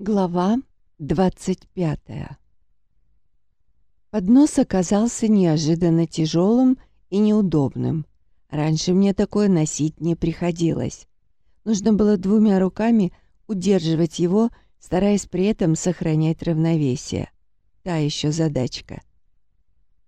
Глава 25 Поднос оказался неожиданно тяжелым и неудобным. Раньше мне такое носить не приходилось. Нужно было двумя руками удерживать его, стараясь при этом сохранять равновесие. Та еще задачка.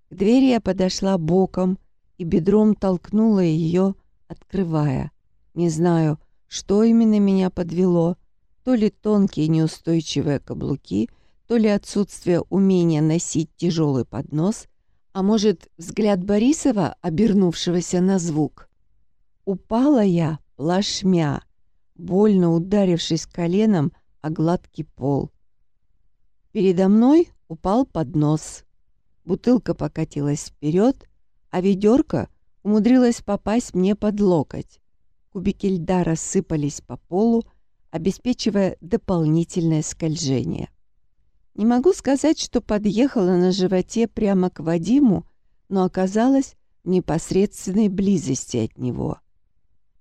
К двери я подошла боком и бедром толкнула ее, открывая. Не знаю, что именно меня подвело, то ли тонкие неустойчивые каблуки, то ли отсутствие умения носить тяжелый поднос, а может, взгляд Борисова, обернувшегося на звук. Упала я плашмя, больно ударившись коленом о гладкий пол. Передо мной упал поднос. Бутылка покатилась вперед, а ведерко умудрилось попасть мне под локоть. Кубики льда рассыпались по полу, обеспечивая дополнительное скольжение. Не могу сказать, что подъехала на животе прямо к Вадиму, но оказалась в непосредственной близости от него.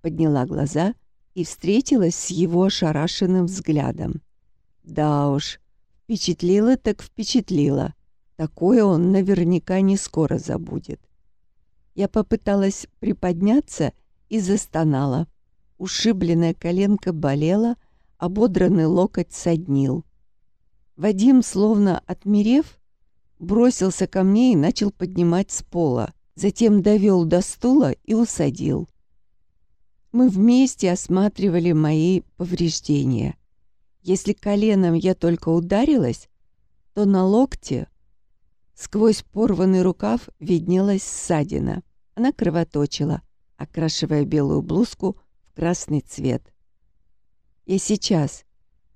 Подняла глаза и встретилась с его ошарашенным взглядом. Да уж, впечатлила так впечатлила. Такое он наверняка не скоро забудет. Я попыталась приподняться и застонала. Ушибленная коленка болела, ободранный локоть соднил. Вадим, словно отмерев, бросился ко мне и начал поднимать с пола. Затем довел до стула и усадил. Мы вместе осматривали мои повреждения. Если коленом я только ударилась, то на локте сквозь порванный рукав виднелась ссадина. Она кровоточила, окрашивая белую блузку красный цвет. Я сейчас.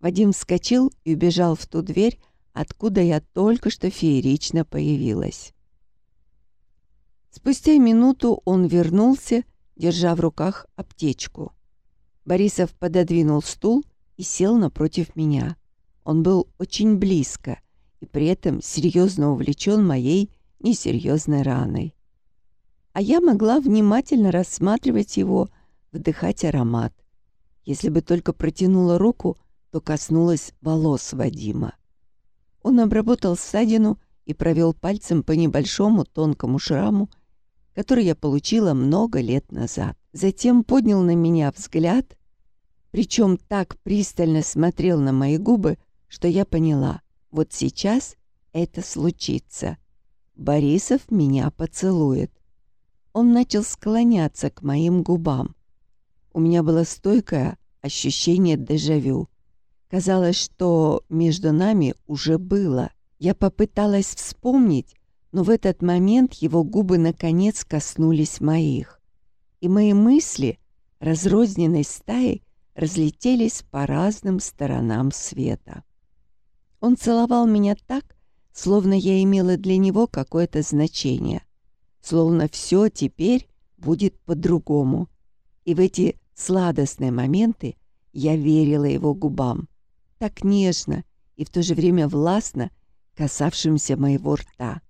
Вадим вскочил и убежал в ту дверь, откуда я только что феерично появилась. Спустя минуту он вернулся, держа в руках аптечку. Борисов пододвинул стул и сел напротив меня. Он был очень близко и при этом серьезно увлечен моей несерьезной раной. А я могла внимательно рассматривать его, вдыхать аромат. Если бы только протянула руку, то коснулась волос Вадима. Он обработал ссадину и провел пальцем по небольшому тонкому шраму, который я получила много лет назад. Затем поднял на меня взгляд, причем так пристально смотрел на мои губы, что я поняла, вот сейчас это случится. Борисов меня поцелует. Он начал склоняться к моим губам. У меня было стойкое ощущение дежавю. Казалось, что между нами уже было. Я попыталась вспомнить, но в этот момент его губы наконец коснулись моих. И мои мысли, разрозненной стаей, разлетелись по разным сторонам света. Он целовал меня так, словно я имела для него какое-то значение, словно все теперь будет по-другому. И в эти сладостные моменты я верила его губам, так нежно и в то же время властно касавшимся моего рта,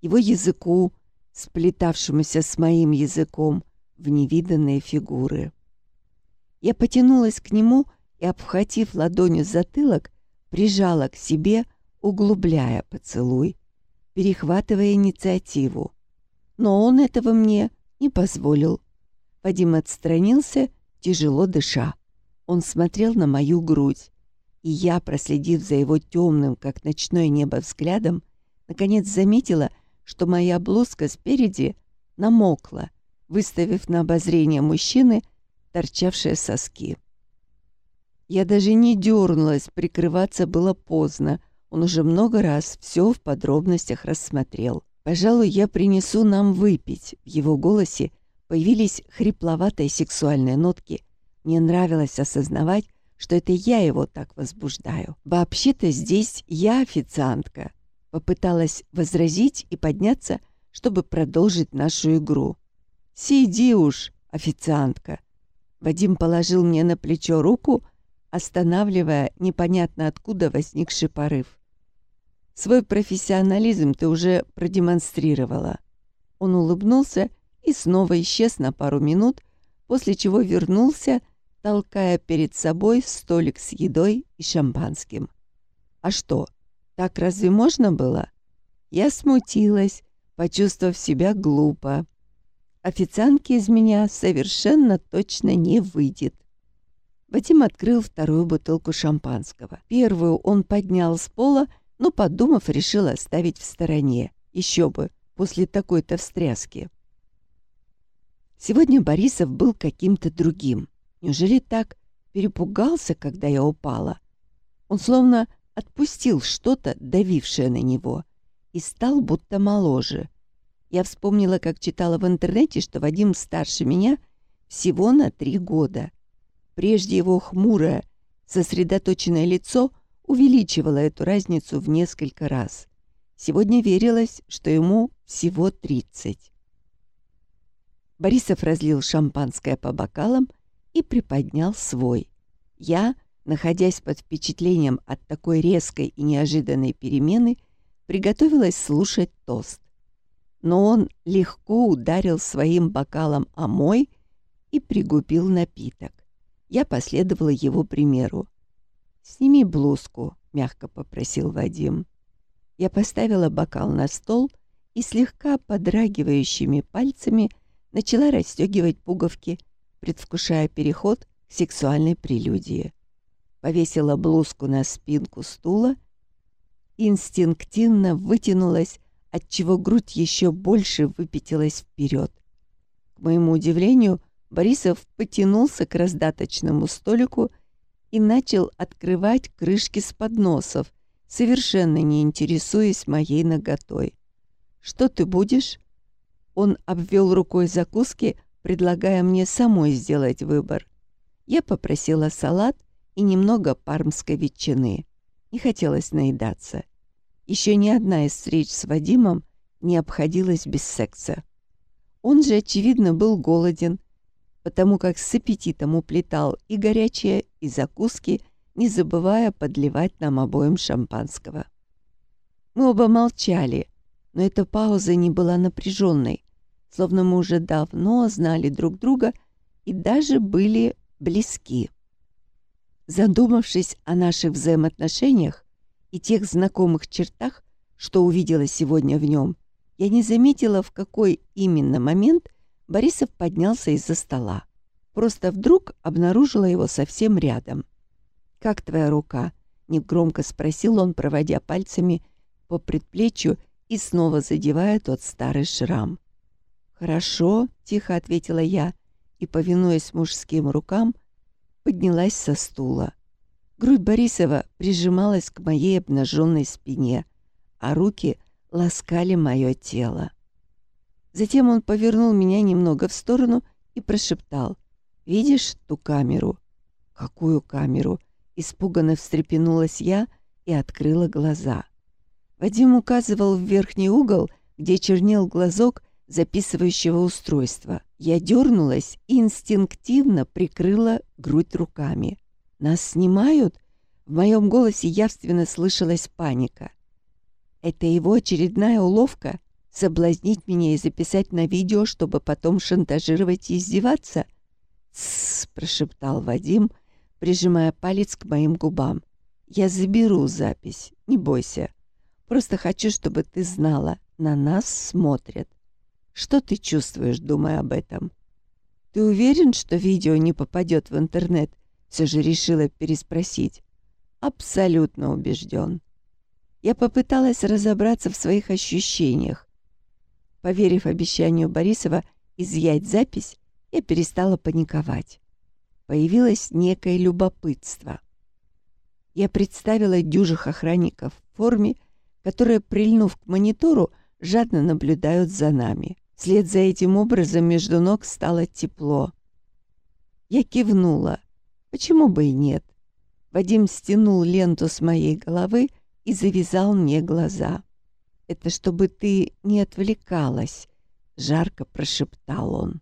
его языку, сплетавшемуся с моим языком в невиданные фигуры. Я потянулась к нему и, обхватив ладонью затылок, прижала к себе, углубляя поцелуй, перехватывая инициативу. Но он этого мне не позволил. Вадим отстранился тяжело дыша. Он смотрел на мою грудь, и я, проследив за его темным, как ночное небо, взглядом, наконец заметила, что моя блузка спереди намокла, выставив на обозрение мужчины торчавшие соски. Я даже не дернулась, прикрываться было поздно. Он уже много раз все в подробностях рассмотрел. «Пожалуй, я принесу нам выпить». В его голосе Появились хрипловатые сексуальные нотки. Мне нравилось осознавать, что это я его так возбуждаю. Вообще-то здесь я официантка. Попыталась возразить и подняться, чтобы продолжить нашу игру. «Сиди уж, официантка!» Вадим положил мне на плечо руку, останавливая непонятно откуда возникший порыв. «Свой профессионализм ты уже продемонстрировала». Он улыбнулся и снова исчез на пару минут, после чего вернулся, толкая перед собой столик с едой и шампанским. А что, так разве можно было? Я смутилась, почувствовав себя глупо. Официантки из меня совершенно точно не выйдет. Вадим открыл вторую бутылку шампанского. Первую он поднял с пола, но, подумав, решил оставить в стороне. Еще бы, после такой-то встряски. Сегодня Борисов был каким-то другим. Неужели так перепугался, когда я упала? Он словно отпустил что-то, давившее на него, и стал будто моложе. Я вспомнила, как читала в интернете, что Вадим старше меня всего на три года. Прежде его хмурое, сосредоточенное лицо увеличивало эту разницу в несколько раз. Сегодня верилось, что ему всего тридцать. Борисов разлил шампанское по бокалам и приподнял свой. Я, находясь под впечатлением от такой резкой и неожиданной перемены, приготовилась слушать тост. Но он легко ударил своим бокалом о мой и пригубил напиток. Я последовала его примеру. «Сними блузку», — мягко попросил Вадим. Я поставила бокал на стол и слегка подрагивающими пальцами — начала расстегивать пуговки, предвкушая переход к сексуальной прелюдии. Повесила блузку на спинку стула, инстинктивно вытянулась, отчего грудь еще больше выпятилась вперед. К моему удивлению, Борисов потянулся к раздаточному столику и начал открывать крышки с подносов, совершенно не интересуясь моей наготой. «Что ты будешь?» Он обвел рукой закуски, предлагая мне самой сделать выбор. Я попросила салат и немного пармской ветчины. Не хотелось наедаться. Еще ни одна из встреч с Вадимом не обходилась без секса. Он же, очевидно, был голоден, потому как с аппетитом уплетал и горячее, и закуски, не забывая подливать нам обоим шампанского. Мы оба молчали, но эта пауза не была напряженной, словно мы уже давно знали друг друга и даже были близки. Задумавшись о наших взаимоотношениях и тех знакомых чертах, что увидела сегодня в нем, я не заметила, в какой именно момент Борисов поднялся из-за стола. Просто вдруг обнаружила его совсем рядом. «Как твоя рука?» — негромко спросил он, проводя пальцами по предплечью и снова задевая тот старый шрам. «Хорошо», — тихо ответила я и, повинуясь мужским рукам, поднялась со стула. Грудь Борисова прижималась к моей обнаженной спине, а руки ласкали мое тело. Затем он повернул меня немного в сторону и прошептал. «Видишь ту камеру?» «Какую камеру?» Испуганно встрепенулась я и открыла глаза. Вадим указывал в верхний угол, где чернел глазок записывающего устройства. Я дернулась и инстинктивно прикрыла грудь руками. «Нас снимают?» В моем голосе явственно слышалась паника. «Это его очередная уловка? Соблазнить меня и записать на видео, чтобы потом шантажировать и издеваться?» «Тссс», — прошептал Вадим, прижимая палец к моим губам. «Я заберу запись, не бойся. Просто хочу, чтобы ты знала, на нас смотрят. Что ты чувствуешь, думая об этом? Ты уверен, что видео не попадет в интернет? Все же решила переспросить. Абсолютно убежден. Я попыталась разобраться в своих ощущениях. Поверив обещанию Борисова изъять запись, я перестала паниковать. Появилось некое любопытство. Я представила дюжих охранников в форме, которые, прильнув к монитору, жадно наблюдают за нами. Вслед за этим образом между ног стало тепло. Я кивнула. Почему бы и нет? Вадим стянул ленту с моей головы и завязал мне глаза. «Это чтобы ты не отвлекалась», — жарко прошептал он.